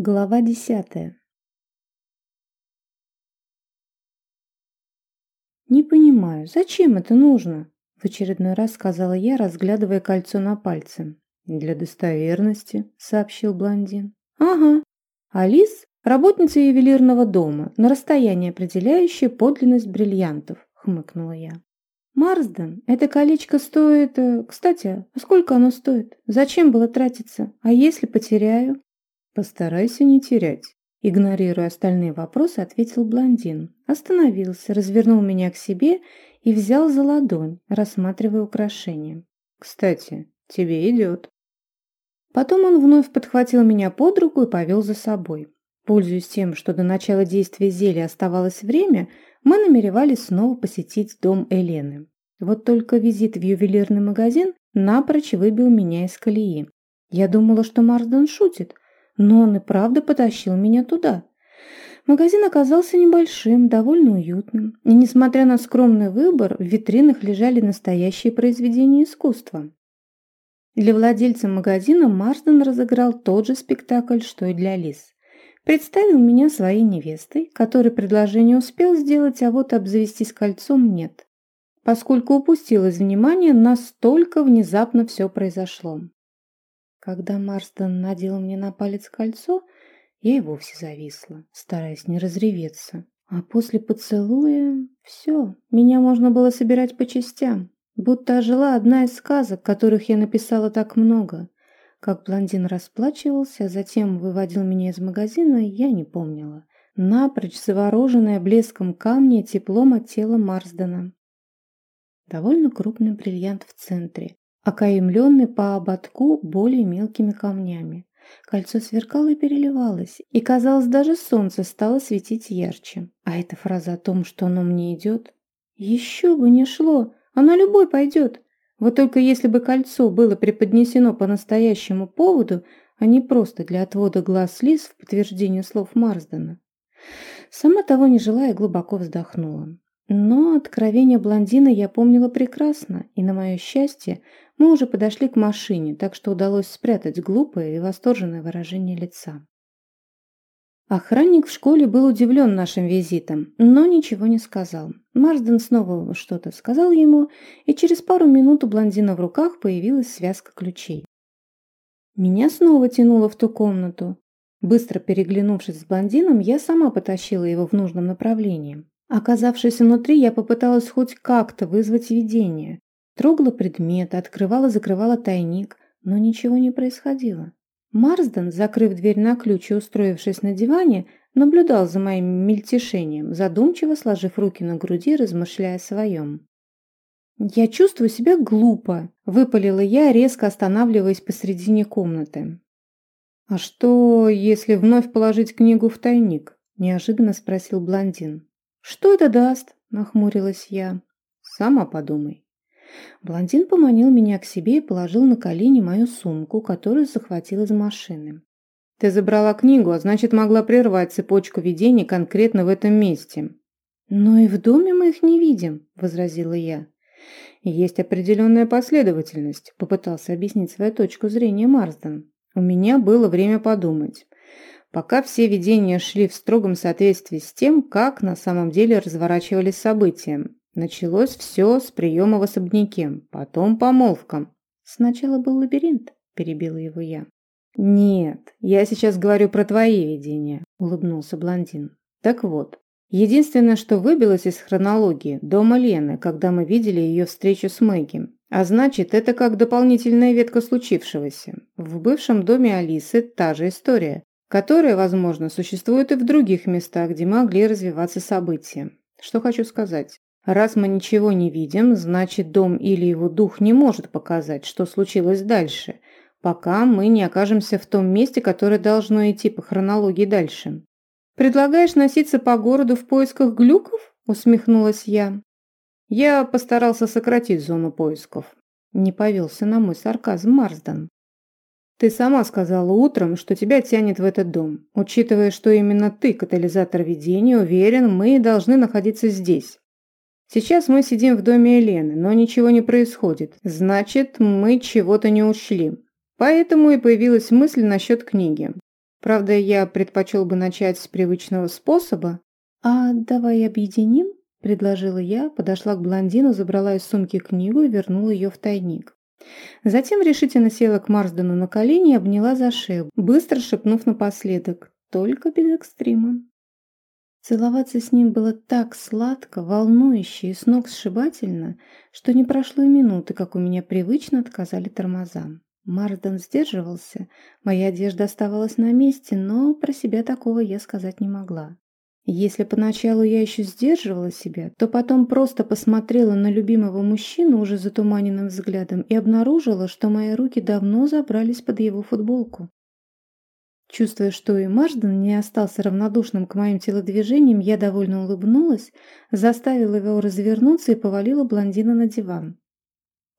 Глава десятая. «Не понимаю, зачем это нужно?» В очередной раз сказала я, разглядывая кольцо на пальце. «Для достоверности», — сообщил блондин. «Ага. Алис — работница ювелирного дома, на расстоянии определяющая подлинность бриллиантов», — хмыкнула я. «Марсден, это колечко стоит... Э, кстати, а сколько оно стоит? Зачем было тратиться? А если потеряю?» Постарайся не терять. Игнорируя остальные вопросы, ответил блондин. Остановился, развернул меня к себе и взял за ладонь, рассматривая украшение. «Кстати, тебе идет». Потом он вновь подхватил меня под руку и повел за собой. Пользуясь тем, что до начала действия зелья оставалось время, мы намеревались снова посетить дом Элены. Вот только визит в ювелирный магазин напрочь выбил меня из колеи. Я думала, что Марсден шутит – но он и правда потащил меня туда. Магазин оказался небольшим, довольно уютным, и, несмотря на скромный выбор, в витринах лежали настоящие произведения искусства. Для владельца магазина Марсден разыграл тот же спектакль, что и для Лис. Представил меня своей невестой, которой предложение успел сделать, а вот обзавестись кольцом нет. Поскольку упустил из внимания, настолько внезапно все произошло. Когда Марстон надел мне на палец кольцо, я и вовсе зависла, стараясь не разреветься. А после поцелуя все, меня можно было собирать по частям, будто ожила одна из сказок, которых я написала так много. Как блондин расплачивался, а затем выводил меня из магазина, я не помнила. Напрочь завороженная блеском камня теплом от тела Марсдена. Довольно крупный бриллиант в центре, окаймленный по ободку более мелкими камнями. Кольцо сверкало и переливалось, и, казалось, даже солнце стало светить ярче. А эта фраза о том, что оно мне идет, еще бы не шло, оно любой пойдет. Вот только если бы кольцо было преподнесено по настоящему поводу, а не просто для отвода глаз лис в подтверждение слов Марсдена. Сама того не желая, глубоко вздохнула. Но откровение блондина я помнила прекрасно, и, на мое счастье, мы уже подошли к машине, так что удалось спрятать глупое и восторженное выражение лица. Охранник в школе был удивлен нашим визитом, но ничего не сказал. Марсден снова что-то сказал ему, и через пару минут у блондина в руках появилась связка ключей. Меня снова тянуло в ту комнату. Быстро переглянувшись с блондином, я сама потащила его в нужном направлении. Оказавшись внутри, я попыталась хоть как-то вызвать видение. Трогала предметы, открывала-закрывала тайник, но ничего не происходило. Марсден, закрыв дверь на ключ и устроившись на диване, наблюдал за моим мельтешением, задумчиво сложив руки на груди, размышляя о своем. «Я чувствую себя глупо», – выпалила я, резко останавливаясь посредине комнаты. «А что, если вновь положить книгу в тайник?» – неожиданно спросил блондин. «Что это даст?» – нахмурилась я. «Сама подумай». Блондин поманил меня к себе и положил на колени мою сумку, которую захватил из машины. «Ты забрала книгу, а значит, могла прервать цепочку видений конкретно в этом месте». «Но и в доме мы их не видим», – возразила я. «Есть определенная последовательность», – попытался объяснить свою точку зрения Марсден. «У меня было время подумать пока все видения шли в строгом соответствии с тем, как на самом деле разворачивались события. Началось все с приема в особняке, потом помолвка. «Сначала был лабиринт», – перебила его я. «Нет, я сейчас говорю про твои видения», – улыбнулся блондин. «Так вот, единственное, что выбилось из хронологии – дома Лены, когда мы видели ее встречу с Мэгги. А значит, это как дополнительная ветка случившегося. В бывшем доме Алисы та же история которые, возможно, существуют и в других местах, где могли развиваться события. Что хочу сказать. Раз мы ничего не видим, значит дом или его дух не может показать, что случилось дальше, пока мы не окажемся в том месте, которое должно идти по хронологии дальше. «Предлагаешь носиться по городу в поисках глюков?» – усмехнулась я. Я постарался сократить зону поисков. Не повелся на мой сарказм Марсден. Ты сама сказала утром, что тебя тянет в этот дом. Учитывая, что именно ты катализатор видения, уверен, мы должны находиться здесь. Сейчас мы сидим в доме Елены, но ничего не происходит. Значит, мы чего-то не учли. Поэтому и появилась мысль насчет книги. Правда, я предпочел бы начать с привычного способа. А давай объединим? Предложила я, подошла к блондину, забрала из сумки книгу и вернула ее в тайник. Затем решительно села к Марсдену на колени и обняла за шею, быстро шепнув напоследок «Только без экстрима». Целоваться с ним было так сладко, волнующе и с ног сшибательно, что не прошло и минуты, как у меня привычно отказали тормозам. Марсден сдерживался, моя одежда оставалась на месте, но про себя такого я сказать не могла. Если поначалу я еще сдерживала себя, то потом просто посмотрела на любимого мужчину уже затуманенным взглядом и обнаружила, что мои руки давно забрались под его футболку. Чувствуя, что и Марсден не остался равнодушным к моим телодвижениям, я довольно улыбнулась, заставила его развернуться и повалила блондина на диван.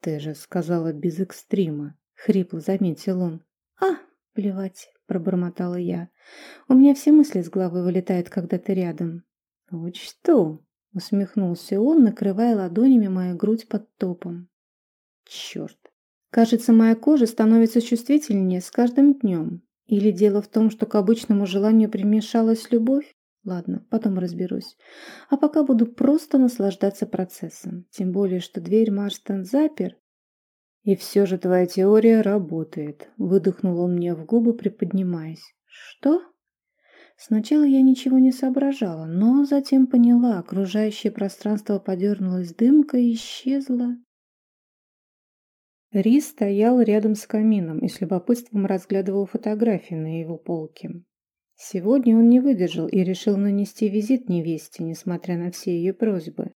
«Ты же сказала без экстрима», — хрипло заметил он. «А, плевать», — пробормотала я. «У меня все мысли с головы вылетают, когда ты рядом». «Вот что?» — усмехнулся он, накрывая ладонями мою грудь под топом. «Черт! Кажется, моя кожа становится чувствительнее с каждым днем. Или дело в том, что к обычному желанию примешалась любовь? Ладно, потом разберусь. А пока буду просто наслаждаться процессом. Тем более, что дверь Марстон запер. И все же твоя теория работает. Выдохнул он мне в губы, приподнимаясь. Что? Сначала я ничего не соображала, но затем поняла. Окружающее пространство подернулось дымкой и исчезло. Рис стоял рядом с камином и с любопытством разглядывал фотографии на его полке. Сегодня он не выдержал и решил нанести визит невесте, несмотря на все ее просьбы.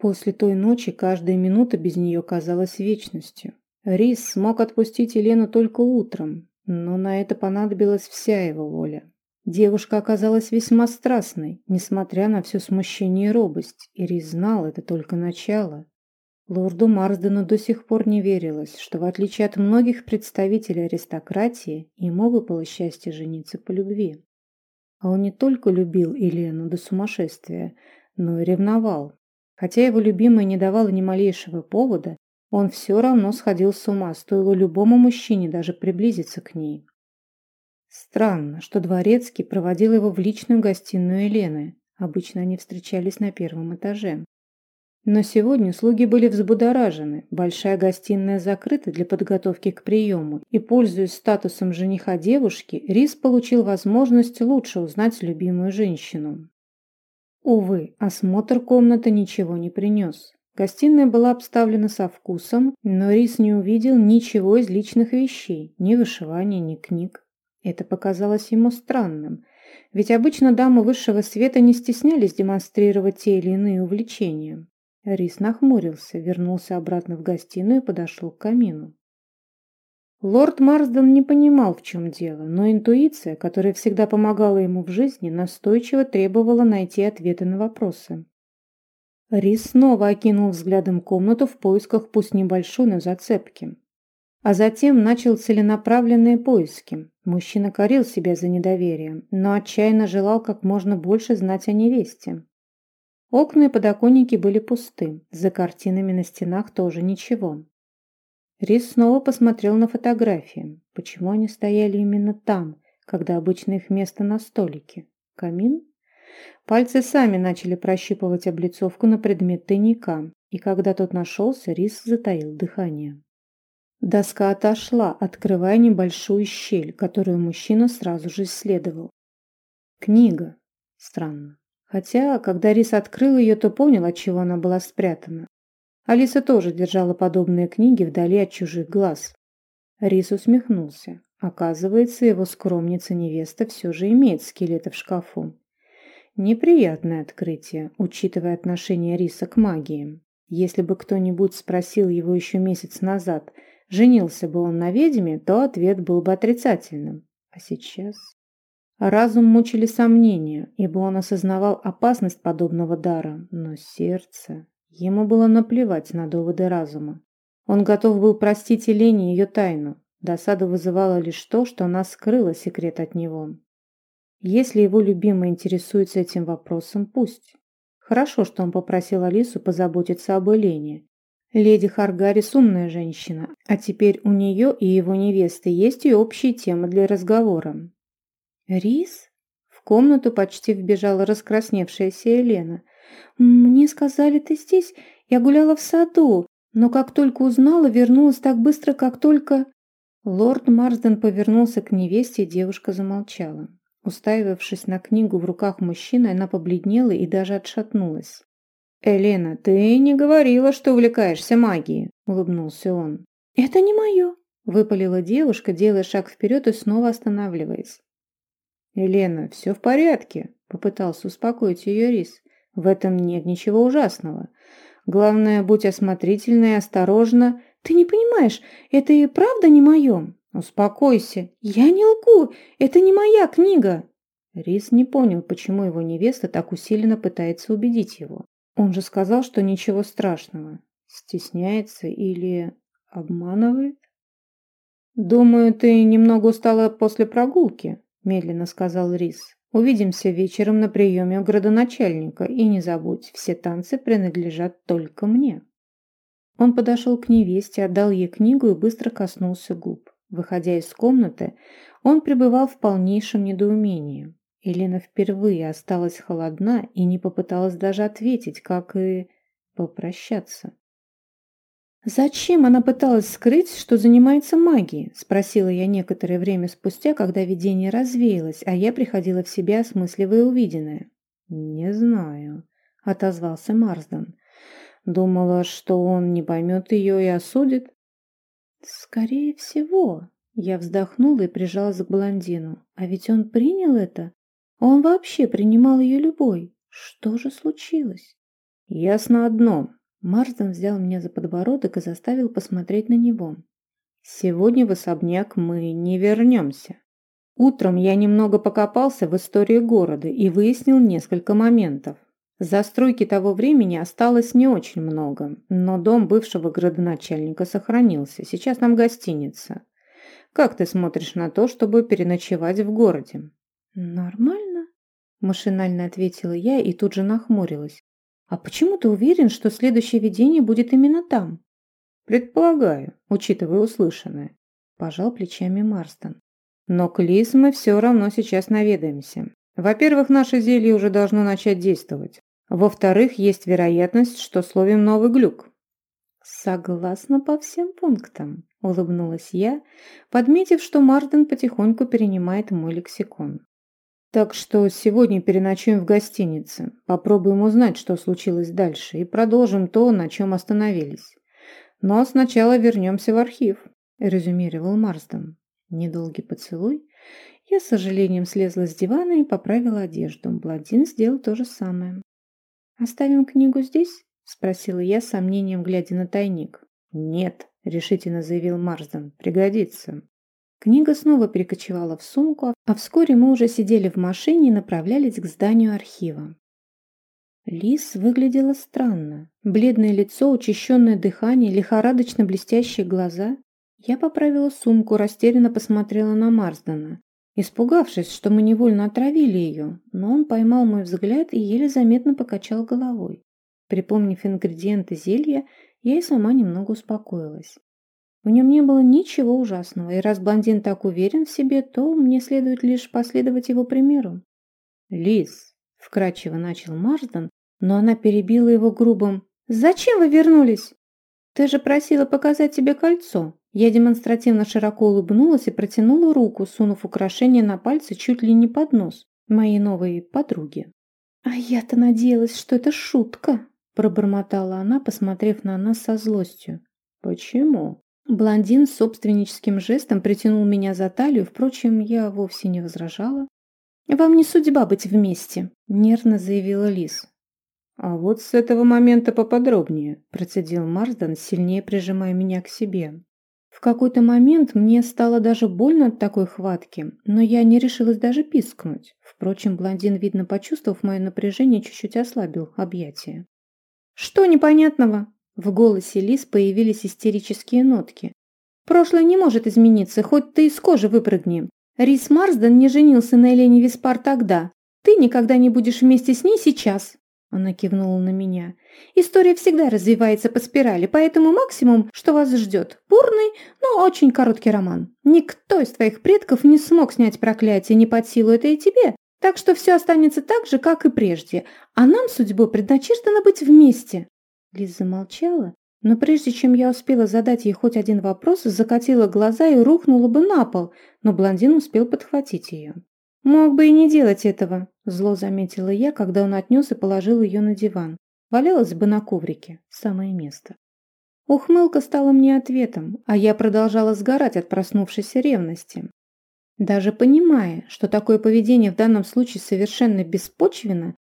После той ночи каждая минута без нее казалась вечностью. Рис смог отпустить Елену только утром, но на это понадобилась вся его воля. Девушка оказалась весьма страстной, несмотря на все смущение и робость, и Рис знал это только начало. Лорду Марсдену до сих пор не верилось, что в отличие от многих представителей аристократии, ему выпало счастье жениться по любви. А он не только любил Елену до сумасшествия, но и ревновал. Хотя его любимая не давала ни малейшего повода, он все равно сходил с ума, стоило любому мужчине даже приблизиться к ней. Странно, что Дворецкий проводил его в личную гостиную Елены. Обычно они встречались на первом этаже. Но сегодня слуги были взбудоражены, большая гостиная закрыта для подготовки к приему, и, пользуясь статусом жениха девушки, Рис получил возможность лучше узнать любимую женщину. Увы, осмотр комнаты ничего не принес. Гостиная была обставлена со вкусом, но Рис не увидел ничего из личных вещей, ни вышивания, ни книг. Это показалось ему странным, ведь обычно дамы высшего света не стеснялись демонстрировать те или иные увлечения. Рис нахмурился, вернулся обратно в гостиную и подошел к камину. Лорд Марсден не понимал, в чем дело, но интуиция, которая всегда помогала ему в жизни, настойчиво требовала найти ответы на вопросы. Рис снова окинул взглядом комнату в поисках пусть небольшой, но зацепки. А затем начал целенаправленные поиски. Мужчина корил себя за недоверие, но отчаянно желал как можно больше знать о невесте. Окна и подоконники были пусты, за картинами на стенах тоже ничего. Рис снова посмотрел на фотографии. Почему они стояли именно там, когда обычно их место на столике? Камин? Пальцы сами начали прощупывать облицовку на предмет тайника, и когда тот нашелся, Рис затаил дыхание. Доска отошла, открывая небольшую щель, которую мужчина сразу же исследовал. Книга. Странно. Хотя, когда Рис открыл ее, то понял, от чего она была спрятана. Алиса тоже держала подобные книги вдали от чужих глаз. Рис усмехнулся. Оказывается, его скромница-невеста все же имеет скелеты в шкафу. Неприятное открытие, учитывая отношение Риса к магии. Если бы кто-нибудь спросил его еще месяц назад, женился бы он на ведьме, то ответ был бы отрицательным. А сейчас... Разум мучили сомнения, ибо он осознавал опасность подобного дара, но сердце... Ему было наплевать на доводы разума. Он готов был простить Елене ее тайну. Досаду вызывало лишь то, что она скрыла секрет от него. Если его любимая интересуется этим вопросом, пусть. Хорошо, что он попросил Алису позаботиться об Елене. Леди Харгарис умная женщина, а теперь у нее и его невесты есть и общие темы для разговора. «Рис?» В комнату почти вбежала раскрасневшаяся Елена. «Мне сказали, ты здесь? Я гуляла в саду, но как только узнала, вернулась так быстро, как только...» Лорд Марсден повернулся к невесте, и девушка замолчала. Уставившись на книгу в руках мужчины, она побледнела и даже отшатнулась. «Элена, ты не говорила, что увлекаешься магией», — улыбнулся он. «Это не мое», — выпалила девушка, делая шаг вперед и снова останавливаясь. «Елена, все в порядке», — попытался успокоить ее Рис. «В этом нет ничего ужасного. Главное, будь осмотрительна и осторожна. Ты не понимаешь, это и правда не мое». «Успокойся». «Я не лгу, это не моя книга». Рис не понял, почему его невеста так усиленно пытается убедить его. Он же сказал, что ничего страшного. Стесняется или обманывает? «Думаю, ты немного устала после прогулки», – медленно сказал Рис. «Увидимся вечером на приеме у градоначальника, и не забудь, все танцы принадлежат только мне». Он подошел к невесте, отдал ей книгу и быстро коснулся губ. Выходя из комнаты, он пребывал в полнейшем недоумении. Елена впервые осталась холодна и не попыталась даже ответить, как и попрощаться. «Зачем она пыталась скрыть, что занимается магией?» – спросила я некоторое время спустя, когда видение развеялось, а я приходила в себя, осмысливая увиденное. «Не знаю», – отозвался Марсден. «Думала, что он не поймет ее и осудит?» «Скорее всего». Я вздохнула и прижалась к блондину. А ведь он принял это. Он вообще принимал ее любой. Что же случилось? Ясно одно. Марсден взял меня за подбородок и заставил посмотреть на него. Сегодня в особняк мы не вернемся. Утром я немного покопался в истории города и выяснил несколько моментов. Застройки того времени осталось не очень много, но дом бывшего градоначальника сохранился. Сейчас там гостиница. Как ты смотришь на то, чтобы переночевать в городе? Нормально, машинально ответила я и тут же нахмурилась. А почему ты уверен, что следующее видение будет именно там? Предполагаю, учитывая услышанное. Пожал плечами Марстон. Но к Лиз мы все равно сейчас наведаемся. Во-первых, наше зелье уже должно начать действовать. Во-вторых, есть вероятность, что словим новый глюк. Согласна по всем пунктам, улыбнулась я, подметив, что Марден потихоньку перенимает мой лексикон. Так что сегодня переночуем в гостинице, попробуем узнать, что случилось дальше, и продолжим то, на чем остановились. Но сначала вернемся в архив, резюмировал Марсден. Недолгий поцелуй. Я с сожалением слезла с дивана и поправила одежду. Блондин сделал то же самое. «Оставим книгу здесь?» – спросила я с сомнением, глядя на тайник. «Нет», – решительно заявил Марсден, – «пригодится». Книга снова перекочевала в сумку, а вскоре мы уже сидели в машине и направлялись к зданию архива. Лис выглядела странно. Бледное лицо, учащенное дыхание, лихорадочно блестящие глаза. Я поправила сумку, растерянно посмотрела на Марсдена испугавшись, что мы невольно отравили ее, но он поймал мой взгляд и еле заметно покачал головой. Припомнив ингредиенты зелья, я и сама немного успокоилась. В нем не было ничего ужасного, и раз блондин так уверен в себе, то мне следует лишь последовать его примеру. «Лис», — вкратчиво начал Марсден, но она перебила его грубым «Зачем вы вернулись? Ты же просила показать тебе кольцо». Я демонстративно широко улыбнулась и протянула руку, сунув украшение на пальцы чуть ли не под нос моей новой подруги. «А я-то надеялась, что это шутка», – пробормотала она, посмотрев на нас со злостью. «Почему?» Блондин собственническим жестом притянул меня за талию, впрочем, я вовсе не возражала. «Вам не судьба быть вместе», – нервно заявила Лис. «А вот с этого момента поподробнее», – процедил Марсден, сильнее прижимая меня к себе. В какой-то момент мне стало даже больно от такой хватки, но я не решилась даже пискнуть. Впрочем, блондин, видно, почувствовав мое напряжение, чуть-чуть ослабил объятия. «Что непонятного?» В голосе Лис появились истерические нотки. «Прошлое не может измениться, хоть ты из кожи выпрыгни. Рис Марсден не женился на Элене Виспар тогда. Ты никогда не будешь вместе с ней сейчас». Она кивнула на меня. «История всегда развивается по спирали, поэтому максимум, что вас ждет, бурный, но очень короткий роман. Никто из твоих предков не смог снять проклятие не под силу это и тебе, так что все останется так же, как и прежде, а нам судьбой предначертано быть вместе». Лиз замолчала, но прежде чем я успела задать ей хоть один вопрос, закатила глаза и рухнула бы на пол, но блондин успел подхватить ее. «Мог бы и не делать этого», – зло заметила я, когда он отнес и положил ее на диван. Валялась бы на коврике. Самое место. Ухмылка стала мне ответом, а я продолжала сгорать от проснувшейся ревности. Даже понимая, что такое поведение в данном случае совершенно беспочвенно,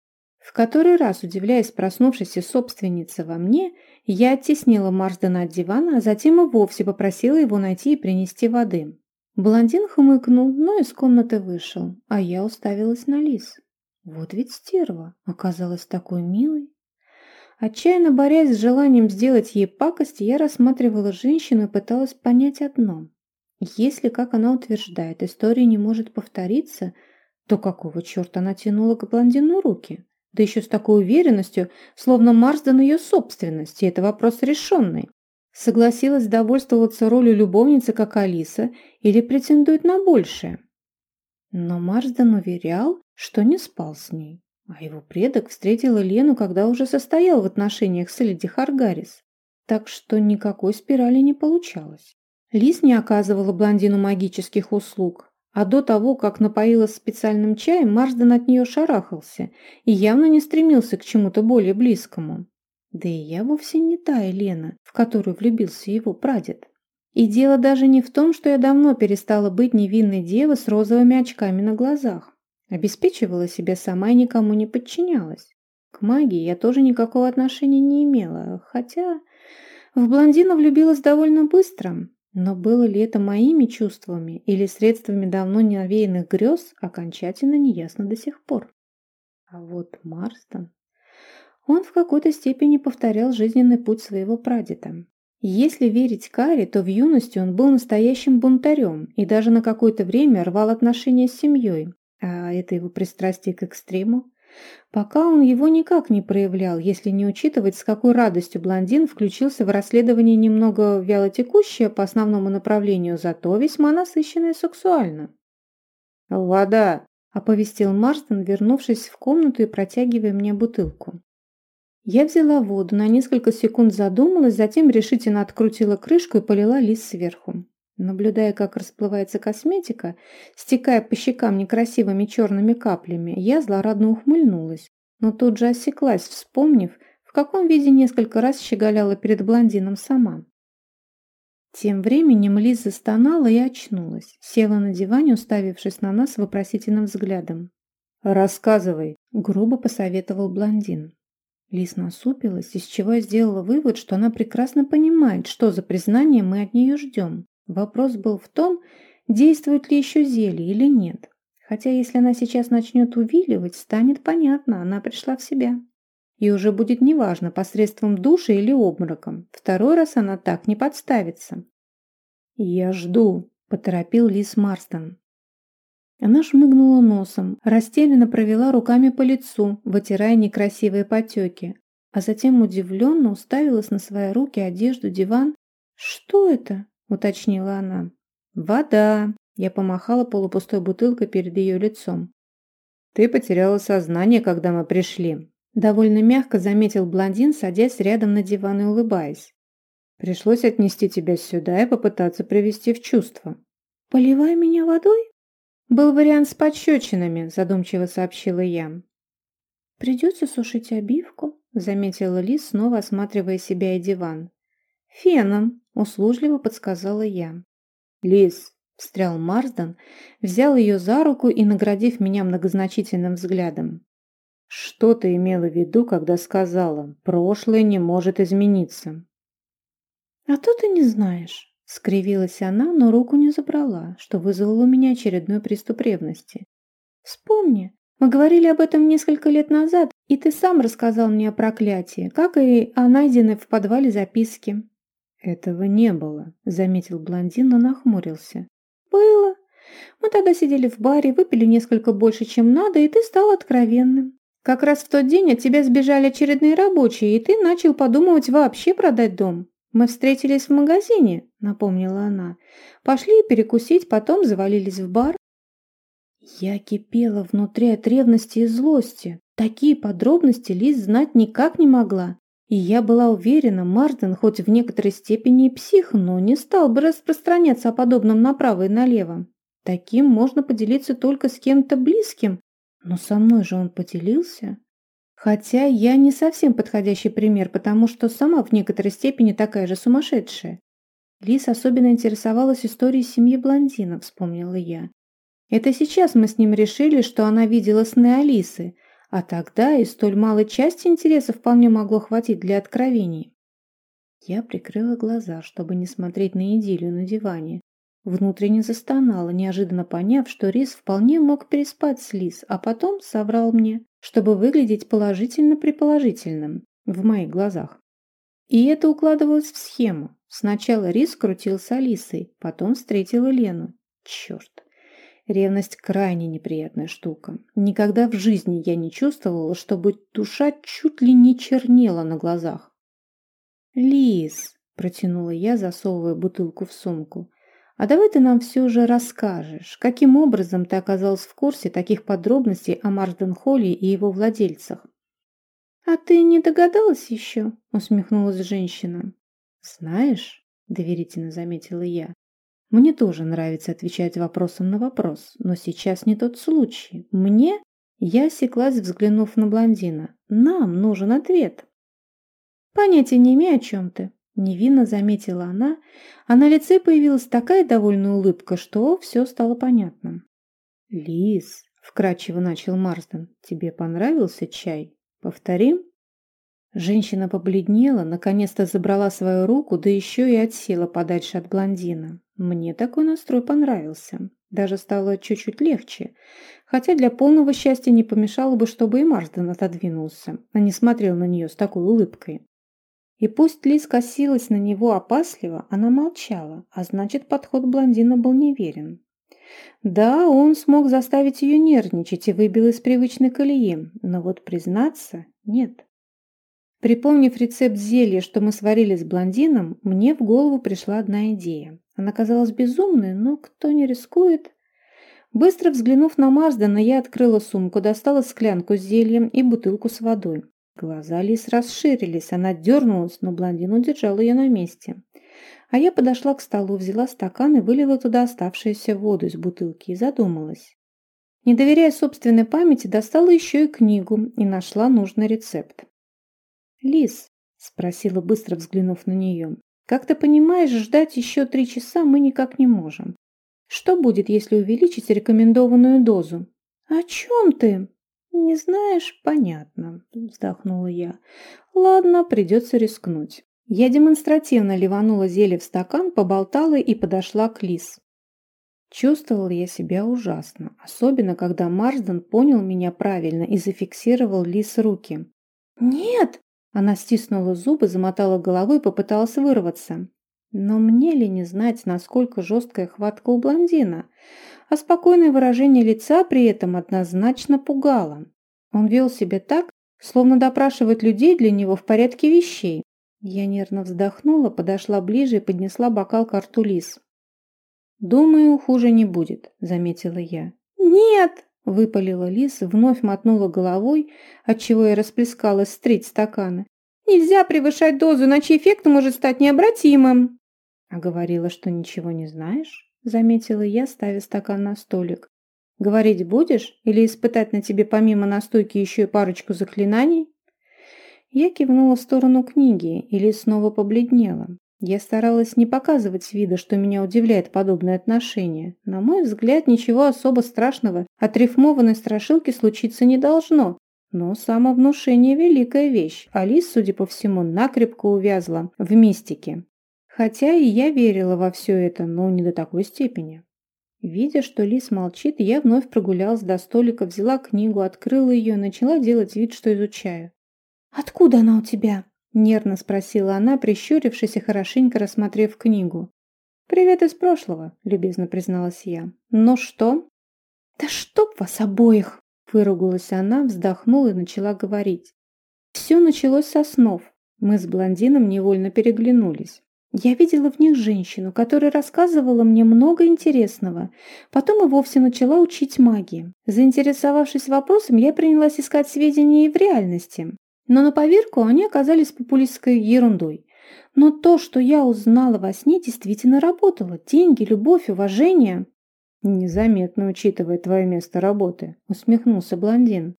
в который раз, удивляясь проснувшейся собственнице во мне, я оттеснила Марсдена от дивана, а затем и вовсе попросила его найти и принести воды. Блондин хмыкнул, но из комнаты вышел, а я уставилась на лис. Вот ведь стерва оказалась такой милой. Отчаянно борясь с желанием сделать ей пакость, я рассматривала женщину и пыталась понять одно. Если, как она утверждает, история не может повториться, то какого черта она тянула к блондину руки? Да еще с такой уверенностью, словно Марсден ее собственность, и это вопрос решенный. Согласилась довольствоваться ролью любовницы, как Алиса, или претендует на большее? Но Марсден уверял, что не спал с ней, а его предок встретил Лену, когда уже состоял в отношениях с Леди Харгарис, так что никакой спирали не получалось. Лис не оказывала блондину магических услуг, а до того, как напоила специальным чаем, Марсден от нее шарахался и явно не стремился к чему-то более близкому. Да и я вовсе не та Елена, в которую влюбился его прадед. И дело даже не в том, что я давно перестала быть невинной девой с розовыми очками на глазах. Обеспечивала себя сама и никому не подчинялась. К магии я тоже никакого отношения не имела, хотя в блондина влюбилась довольно быстро. Но было ли это моими чувствами или средствами давно не навеянных грез, окончательно неясно до сих пор. А вот Марстон... Он в какой-то степени повторял жизненный путь своего прадеда. Если верить Каре, то в юности он был настоящим бунтарем и даже на какое-то время рвал отношения с семьей, а это его пристрастие к экстриму. Пока он его никак не проявлял, если не учитывать, с какой радостью блондин включился в расследование немного вялотекущее по основному направлению, зато весьма насыщенное сексуально. «Вода!» – оповестил Марстон, вернувшись в комнату и протягивая мне бутылку. Я взяла воду, на несколько секунд задумалась, затем решительно открутила крышку и полила лист сверху. Наблюдая, как расплывается косметика, стекая по щекам некрасивыми черными каплями, я злорадно ухмыльнулась, но тут же осеклась, вспомнив, в каком виде несколько раз щеголяла перед блондином сама. Тем временем Лиз застонала и очнулась, села на диване, уставившись на нас вопросительным взглядом. «Рассказывай», — грубо посоветовал блондин. Лис насупилась, из чего я сделала вывод, что она прекрасно понимает, что за признание мы от нее ждем. Вопрос был в том, действует ли еще зелье или нет. Хотя если она сейчас начнет увиливать, станет понятно, она пришла в себя. И уже будет неважно, посредством души или обмороком. Второй раз она так не подставится. «Я жду», – поторопил Лис Марстон. Она шмыгнула носом, растерянно провела руками по лицу, вытирая некрасивые потеки, а затем удивленно уставилась на свои руки, одежду, диван. «Что это?» – уточнила она. «Вода!» – я помахала полупустой бутылкой перед ее лицом. «Ты потеряла сознание, когда мы пришли», – довольно мягко заметил блондин, садясь рядом на диван и улыбаясь. «Пришлось отнести тебя сюда и попытаться привести в чувство». «Поливай меня водой?» «Был вариант с подщечинами», – задумчиво сообщила я. «Придется сушить обивку», – заметила Лис, снова осматривая себя и диван. «Феном», – услужливо подсказала я. «Лис», – встрял Марсден, взял ее за руку и, наградив меня многозначительным взглядом. «Что ты имела в виду, когда сказала, прошлое не может измениться?» «А то ты не знаешь». Скривилась она, но руку не забрала, что вызвало у меня очередной приступ ревности. «Вспомни, мы говорили об этом несколько лет назад, и ты сам рассказал мне о проклятии, как и о найденной в подвале записке». «Этого не было», — заметил блондин, но нахмурился. «Было. Мы тогда сидели в баре, выпили несколько больше, чем надо, и ты стал откровенным. Как раз в тот день от тебя сбежали очередные рабочие, и ты начал подумывать вообще продать дом. Мы встретились в магазине, напомнила она. Пошли перекусить, потом завалились в бар. Я кипела внутри от ревности и злости. Такие подробности Лиз знать никак не могла. И я была уверена, Мартин хоть в некоторой степени и псих, но не стал бы распространяться о подобном направо и налево. Таким можно поделиться только с кем-то близким, но со мной же он поделился. Хотя я не совсем подходящий пример, потому что сама в некоторой степени такая же сумасшедшая. Лис особенно интересовалась историей семьи блондина, вспомнила я. Это сейчас мы с ним решили, что она видела сны Алисы – а тогда и столь малой части интереса вполне могло хватить для откровений. Я прикрыла глаза, чтобы не смотреть на идиллию на диване. Внутренне застонала, неожиданно поняв, что Рис вполне мог переспать с Лис, а потом соврал мне, чтобы выглядеть положительно-приположительным в моих глазах. И это укладывалось в схему. Сначала Рис крутил с Алисой, потом встретил Лену. Черт, Ревность крайне неприятная штука. Никогда в жизни я не чувствовала, чтобы душа чуть ли не чернела на глазах. «Лис», – протянула я, засовывая бутылку в сумку, – «а давай ты нам все же расскажешь, каким образом ты оказалась в курсе таких подробностей о Марденхолле и его владельцах?» «А ты не догадалась еще?» – усмехнулась женщина. «Знаешь», – доверительно заметила я, мне тоже нравится отвечать вопросом на вопрос, но сейчас не тот случай. Мне? Я осеклась, взглянув на блондина. Нам нужен ответ. Понятия не имею, о чем ты. Невинно заметила она, а на лице появилась такая довольная улыбка, что все стало понятным. «Лис», — вкратчиво начал Марсден, — «тебе понравился чай? Повторим?» Женщина побледнела, наконец-то забрала свою руку, да еще и отсела подальше от блондина. Мне такой настрой понравился. Даже стало чуть-чуть легче. Хотя для полного счастья не помешало бы, чтобы и Марсден отодвинулся, а не смотрел на нее с такой улыбкой. И пусть Лиз косилась на него опасливо, она молчала, а значит, подход блондина был неверен. Да, он смог заставить ее нервничать и выбил из привычной колеи, но вот признаться – нет. Припомнив рецепт зелья, что мы сварили с блондином, мне в голову пришла одна идея. Она казалась безумной, но кто не рискует... Быстро взглянув на Маздана, я открыла сумку, достала склянку с зельем и бутылку с водой. Глаза Лис расширились, она дернулась, но блондин удержал ее на месте. А я подошла к столу, взяла стакан и вылила туда оставшуюся воду из бутылки и задумалась. Не доверяя собственной памяти, достала еще и книгу и нашла нужный рецепт. «Лис», — спросила, быстро взглянув на нее, — «как ты понимаешь, ждать еще три часа мы никак не можем. Что будет, если увеличить рекомендованную дозу?» «О чем ты?» «Не знаешь? Понятно», — вздохнула я. «Ладно, придется рискнуть». Я демонстративно ливанула зелье в стакан, поболтала и подошла к Лис. Чувствовала я себя ужасно, особенно когда Марсден понял меня правильно и зафиксировал Лис руки. «Нет!» Она стиснула зубы, замотала головой и попыталась вырваться. Но мне ли не знать, насколько жесткая хватка у блондина? А спокойное выражение лица при этом однозначно пугало. Он вел себя так, словно допрашивать людей для него в порядке вещей. Я нервно вздохнула, подошла ближе и поднесла бокал к рту Лис. «Думаю, хуже не будет», — заметила я. «Нет!» Выпалила Лиса, вновь мотнула головой, отчего я расплескалась в треть стакана. «Нельзя превышать дозу, иначе эффект может стать необратимым!» «А говорила, что ничего не знаешь?» Заметила я, ставя стакан на столик. «Говорить будешь? Или испытать на тебе помимо настойки еще и парочку заклинаний?» Я кивнула в сторону книги, и Лис снова побледнела. Я старалась не показывать вида, что меня удивляет подобное отношение. На мой взгляд, ничего особо страшного от рифмованной страшилки случиться не должно. Но самовнушение – великая вещь. Алис, судя по всему, накрепко увязла в мистике. Хотя и я верила во все это, но не до такой степени. Видя, что Лис молчит, я вновь прогулялась до столика, взяла книгу, открыла ее и начала делать вид, что изучаю. «Откуда она у тебя?» Нервно спросила она, прищурившись и хорошенько рассмотрев книгу. «Привет из прошлого», — любезно призналась я. «Ну что?» «Да чтоб вас обоих!» Выругалась она, вздохнула и начала говорить. Все началось со снов. Мы с блондином невольно переглянулись. Я видела в них женщину, которая рассказывала мне много интересного. Потом и вовсе начала учить магии. Заинтересовавшись вопросом, я принялась искать сведения и в реальности. Но на поверку они оказались популистской ерундой. Но то, что я узнала во сне, действительно работало. Деньги, любовь, уважение. Незаметно, учитывая твое место работы, усмехнулся блондин.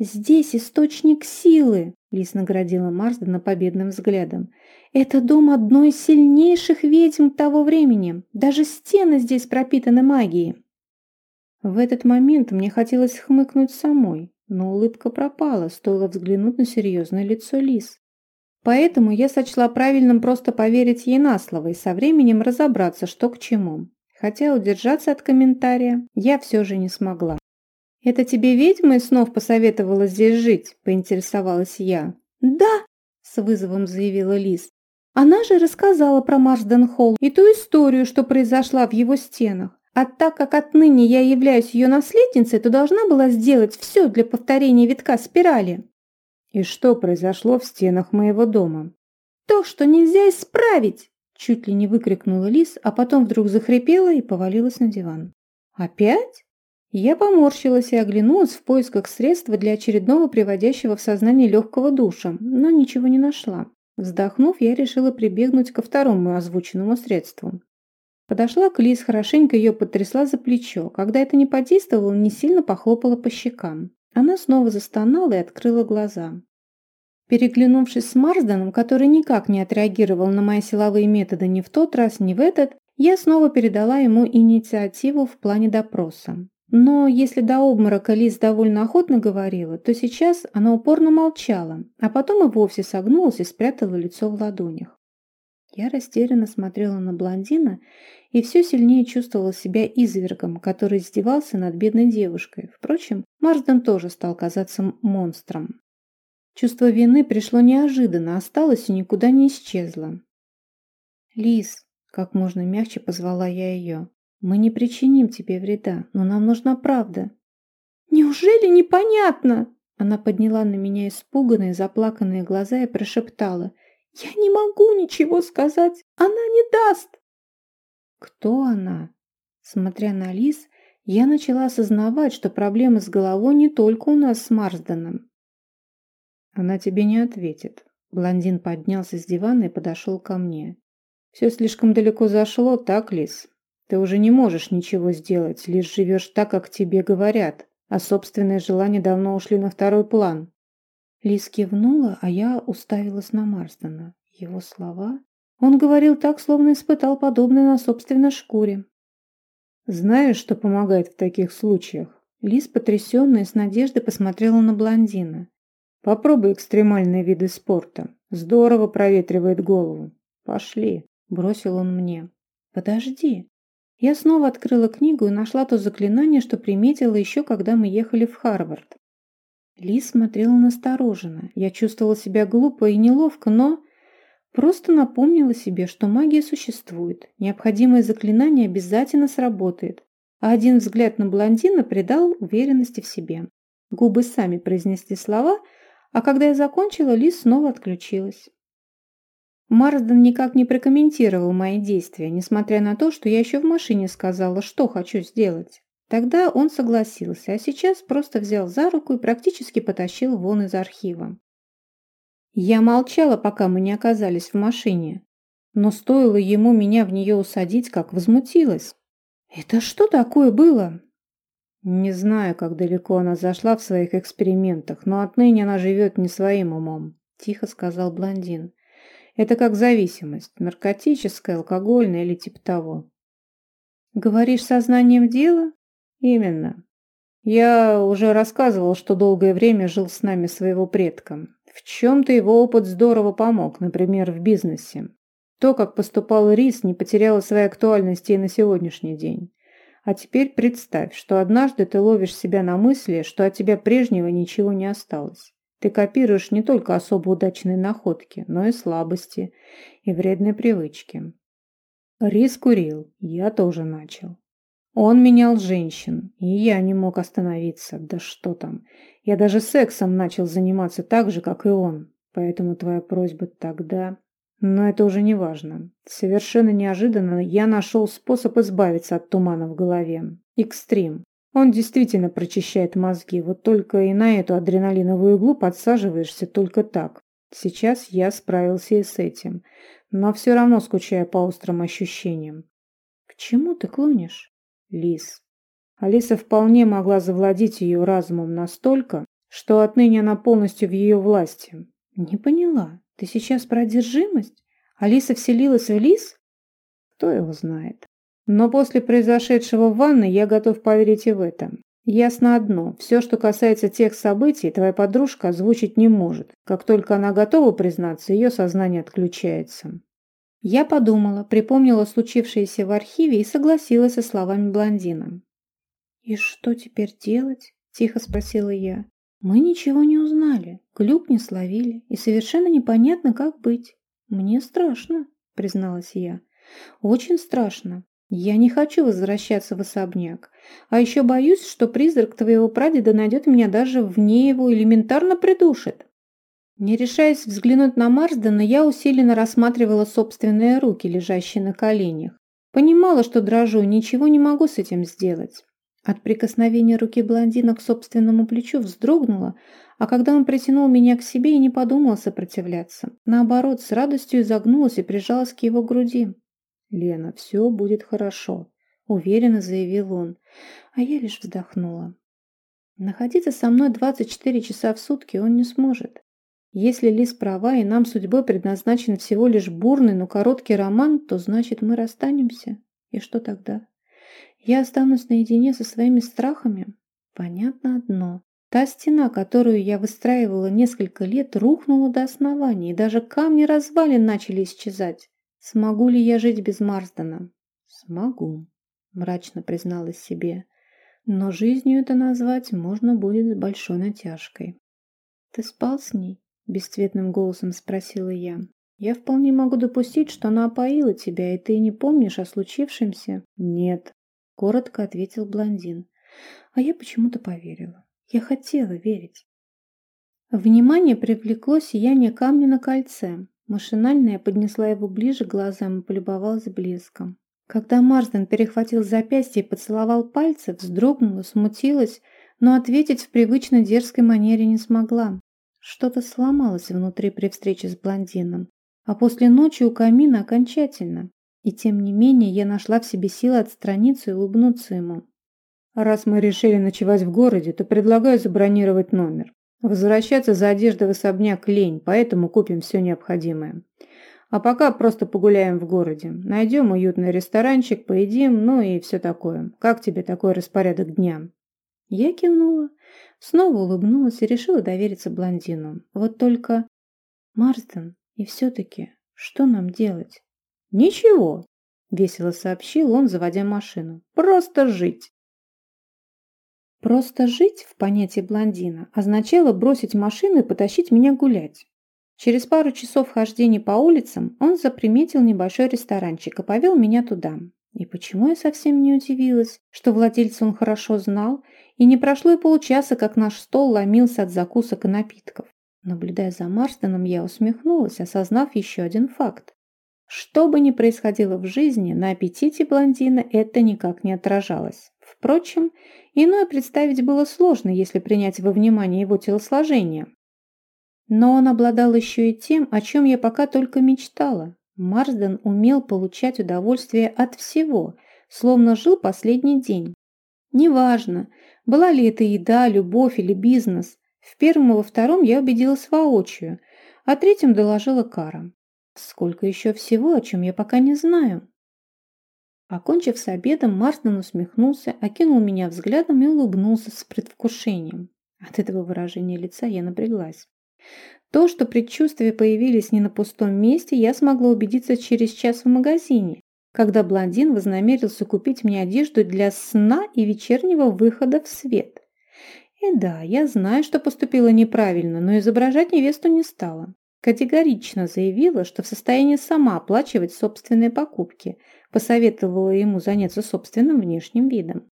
«Здесь источник силы», — Лис наградила Марсдена победным взглядом. «Это дом одной из сильнейших ведьм того времени. Даже стены здесь пропитаны магией». В этот момент мне хотелось хмыкнуть самой, но улыбка пропала, стоило взглянуть на серьезное лицо Лис. Поэтому я сочла правильным просто поверить ей на слово и со временем разобраться, что к чему. Хотя удержаться от комментария я все же не смогла. «Это тебе ведьма из снов посоветовала здесь жить?» – поинтересовалась я. «Да!» – с вызовом заявила Лиз. «Она же рассказала про Марсден Холл и ту историю, что произошла в его стенах. А так как отныне я являюсь ее наследницей, то должна была сделать все для повторения витка спирали». «И что произошло в стенах моего дома?» «То, что нельзя исправить!» Чуть ли не выкрикнула Лиз, а потом вдруг захрипела и повалилась на диван. «Опять?» Я поморщилась и оглянулась в поисках средства для очередного приводящего в сознание легкого душа, но ничего не нашла. Вздохнув, я решила прибегнуть ко второму озвученному средству. Подошла к Лиз, хорошенько ее потрясла за плечо. Когда это не подействовало, не сильно похлопала по щекам. Она снова застонала и открыла глаза. Переглянувшись с Марсденом, который никак не отреагировал на мои силовые методы ни в тот раз, ни в этот, я снова передала ему инициативу в плане допроса. Но если до обморока Лиз довольно охотно говорила, то сейчас она упорно молчала, а потом и вовсе согнулась и спрятала лицо в ладонях. Я растерянно смотрела на блондина и все сильнее чувствовала себя извергом, который издевался над бедной девушкой. Впрочем, Марсден тоже стал казаться монстром. Чувство вины пришло неожиданно, осталось и никуда не исчезло. «Лиз», — как можно мягче позвала я ее, мы не причиним тебе вреда, но нам нужна правда». «Неужели непонятно?» Она подняла на меня испуганные, заплаканные глаза и прошептала. «Я не могу ничего сказать. Она не даст». «Кто она?» Смотря на Лис, я начала осознавать, что проблемы с головой не только у нас с Марсденом. «Она тебе не ответит». Блондин поднялся с дивана и подошел ко мне. «Все слишком далеко зашло, так, Лис?» Ты уже не можешь ничего сделать, лишь живешь так, как тебе говорят, а собственные желания давно ушли на второй план. Лиз кивнула, а я уставилась на Марстона. Его слова? Он говорил так, словно испытал подобное на собственной шкуре. Знаешь, что помогает в таких случаях? Лиз, потрясенная, с надеждой посмотрела на блондина. Попробуй экстремальные виды спорта. Здорово проветривает голову. Пошли, бросил он мне. Подожди. Я снова открыла книгу и нашла то заклинание, что приметила еще, когда мы ехали в Харвард. Ли смотрела настороженно. Я чувствовала себя глупо и неловко, но просто напомнила себе, что магия существует. Необходимое заклинание обязательно сработает. А один взгляд на блондина придал уверенности в себе. Губы сами произнесли слова, а когда я закончила, Ли снова отключилась. Марсден никак не прокомментировал мои действия, несмотря на то, что я еще в машине сказала, что хочу сделать. Тогда он согласился, а сейчас просто взял за руку и практически потащил вон из архива. Я молчала, пока мы не оказались в машине. Но стоило ему меня в нее усадить, как возмутилась. «Это что такое было?» Не знаю, как далеко она зашла в своих экспериментах, но отныне она живет не своим умом, тихо сказал блондин. Это как зависимость, наркотическая, алкогольная или типа того. Говоришь сознанием дела? Именно. Я уже рассказывал, что долгое время жил с нами своего предка. В чем-то его опыт здорово помог, например, в бизнесе. То, как поступал Рис, не потеряло своей актуальности и на сегодняшний день. А теперь представь, что однажды ты ловишь себя на мысли, что от тебя прежнего ничего не осталось. Ты копируешь не только особо удачные находки, но и слабости и вредные привычки. Рис курил, я тоже начал. Он менял женщин, и я не мог остановиться. Да что там. Я даже сексом начал заниматься так же, как и он. Поэтому твоя просьба тогда... Но это уже не важно. Совершенно неожиданно я нашел способ избавиться от тумана в голове. Экстрим. Он действительно прочищает мозги, вот только и на эту адреналиновую иглу подсаживаешься только так. Сейчас я справился и с этим, но все равно скучаю по острым ощущениям. К чему ты клонишь? Лис. Алиса вполне могла завладеть ее разумом настолько, что отныне она полностью в ее власти. Не поняла. Ты сейчас про одержимость? Алиса вселилась в лис? Кто его знает. Но после произошедшего в ванной я готов поверить и в это. Ясно одно, все, что касается тех событий, твоя подружка озвучить не может. Как только она готова признаться, ее сознание отключается. Я подумала, припомнила случившееся в архиве и согласилась со словами блондина. «И что теперь делать?» – тихо спросила я. «Мы ничего не узнали, клюк не словили, и совершенно непонятно, как быть. Мне страшно», – призналась я. «Очень страшно. Я не хочу возвращаться в особняк. А еще боюсь, что призрак твоего прадеда найдет меня даже вне его элементарно придушит. Не решаясь взглянуть на Марсдена, я усиленно рассматривала собственные руки, лежащие на коленях. Понимала, что дрожу, ничего не могу с этим сделать. От прикосновения руки блондина к собственному плечу вздрогнула, а когда он притянул меня к себе и не подумала сопротивляться. Наоборот, с радостью изогнулась и прижалась к его груди. «Лена, все будет хорошо», — уверенно заявил он, а я лишь вздохнула. Находиться со мной 24 часа в сутки он не сможет. Если Лис права и нам судьбой предназначен всего лишь бурный, но короткий роман, то значит мы расстанемся. И что тогда? Я останусь наедине со своими страхами? Понятно одно. Та стена, которую я выстраивала несколько лет, рухнула до основания, и даже камни развалин начали исчезать. Смогу ли я жить без Марсдена? Смогу, мрачно призналась себе. Но жизнью это назвать можно будет с большой натяжкой. Ты спал с ней? Бесцветным голосом спросила я. Я вполне могу допустить, что она опоила тебя, и ты не помнишь о случившемся? Нет, коротко ответил блондин. А я почему-то поверила. Я хотела верить. Внимание привлекло сияние камня на кольце. Машинально я поднесла его ближе к глазам и полюбовалась блеском. Когда Марсден перехватил запястье и поцеловал пальцы, вздрогнула, смутилась, но ответить в привычной дерзкой манере не смогла. Что-то сломалось внутри при встрече с блондином, а после ночи у камина окончательно. И тем не менее я нашла в себе силы отстраниться и улыбнуться ему. «Раз мы решили ночевать в городе, то предлагаю забронировать номер. Возвращаться за одеждой в особняк лень, поэтому купим все необходимое. А пока просто погуляем в городе. Найдем уютный ресторанчик, поедим, ну и все такое. Как тебе такой распорядок дня?» Я кивнула, снова улыбнулась и решила довериться блондину. Вот только... Марстон, и все-таки, что нам делать? «Ничего», — весело сообщил он, заводя машину. «Просто жить». Просто жить в понятии блондина означало бросить машину и потащить меня гулять. Через пару часов хождения по улицам он заприметил небольшой ресторанчик и повел меня туда. И почему я совсем не удивилась, что владельца он хорошо знал, и не прошло и получаса, как наш стол ломился от закусок и напитков. Наблюдая за Марстоном, я усмехнулась, осознав еще один факт. Что бы ни происходило в жизни, на аппетите блондина это никак не отражалось. Впрочем, иное представить было сложно, если принять во внимание его телосложение. Но он обладал еще и тем, о чем я пока только мечтала. Марсден умел получать удовольствие от всего, словно жил последний день. Неважно, была ли это еда, любовь или бизнес. В первом и во втором я убедилась воочию, а третьем доложила Кара. Сколько еще всего, о чем я пока не знаю. Окончив с обедом, Марстон усмехнулся, окинул меня взглядом и улыбнулся с предвкушением. От этого выражения лица я напряглась. То, что предчувствия появились не на пустом месте, я смогла убедиться через час в магазине, когда блондин вознамерился купить мне одежду для сна и вечернего выхода в свет. И да, я знаю, что поступила неправильно, но изображать невесту не стала. Категорично заявила, что в состоянии сама оплачивать собственные покупки – посоветовала ему заняться собственным внешним видом.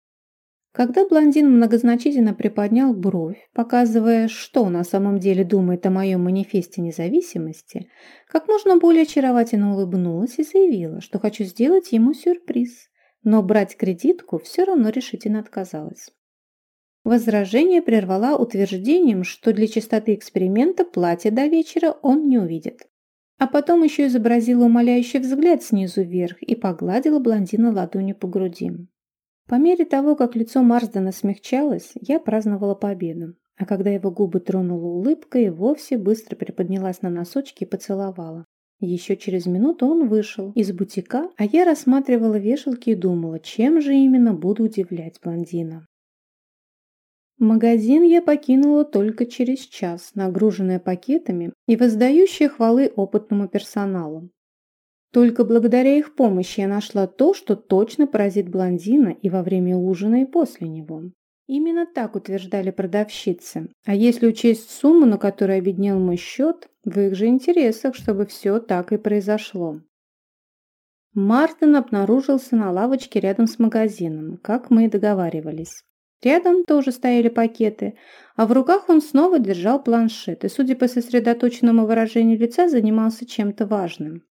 Когда блондин многозначительно приподнял бровь, показывая, что на самом деле думает о моем манифесте независимости, как можно более очаровательно улыбнулась и заявила, что хочу сделать ему сюрприз, но брать кредитку все равно решительно отказалась. Возражение прервала утверждением, что для чистоты эксперимента платье до вечера он не увидит. А потом еще изобразила умоляющий взгляд снизу вверх и погладила блондина ладонью по груди. По мере того, как лицо Марсдена смягчалось, я праздновала победу, а когда его губы тронула улыбка, и вовсе быстро приподнялась на носочки и поцеловала. Еще через минуту он вышел из бутика, а я рассматривала вешалки и думала, чем же именно буду удивлять блондина. Магазин я покинула только через час, нагруженная пакетами и воздающая хвалы опытному персоналу. Только благодаря их помощи я нашла то, что точно поразит блондина и во время ужина, и после него. Именно так утверждали продавщицы. А если учесть сумму, на которую обеднел мой счет, в их же интересах, чтобы все так и произошло. Мартин обнаружился на лавочке рядом с магазином, как мы и договаривались. Рядом тоже стояли пакеты, а в руках он снова держал планшет и, судя по сосредоточенному выражению лица, занимался чем-то важным.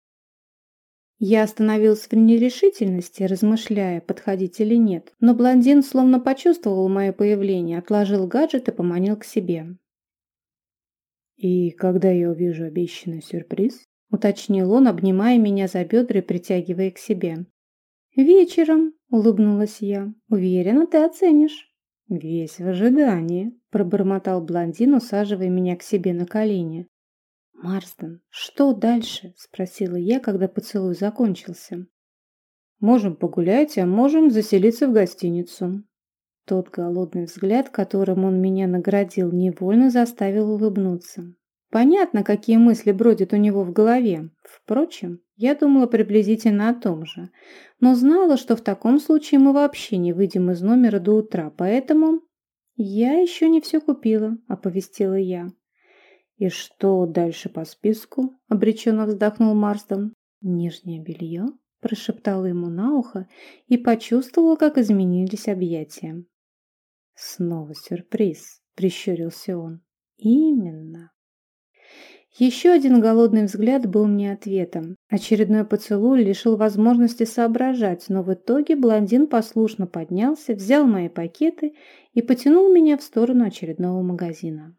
Я остановился в нерешительности, размышляя, подходить или нет, но блондин словно почувствовал мое появление, отложил гаджет и поманил к себе. «И когда я увижу обещанный сюрприз?» – уточнил он, обнимая меня за бедра и притягивая к себе. «Вечером», – улыбнулась я, – «уверена, ты оценишь». «Весь в ожидании», – пробормотал блондин, усаживая меня к себе на колени. «Марстон, что дальше?» – спросила я, когда поцелуй закончился. «Можем погулять, а можем заселиться в гостиницу». Тот голодный взгляд, которым он меня наградил, невольно заставил улыбнуться. Понятно, какие мысли бродят у него в голове. Впрочем, я думала приблизительно о том же, но знала, что в таком случае мы вообще не выйдем из номера до утра, поэтому... «Я еще не все купила», — оповестила я. «И что дальше по списку?» – обреченно вздохнул Марстон. «Нижнее белье?» – прошептала ему на ухо и почувствовала, как изменились объятия. «Снова сюрприз», – прищурился он. «Именно». Еще один голодный взгляд был мне ответом. Очередной поцелуй лишил возможности соображать, но в итоге блондин послушно поднялся, взял мои пакеты и потянул меня в сторону очередного магазина.